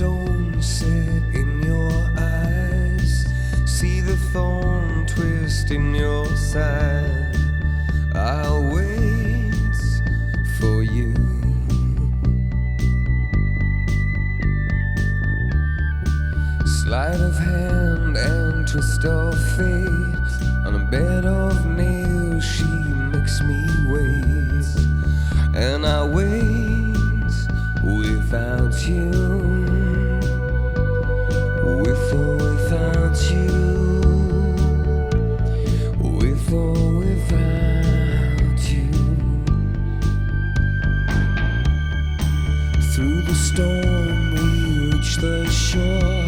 stone set in your eyes. See the thorn twist in your side. I'll wait for you. Sleight of hand and twist of fate. On a bed of nails, she makes me wait. And I wait. 说。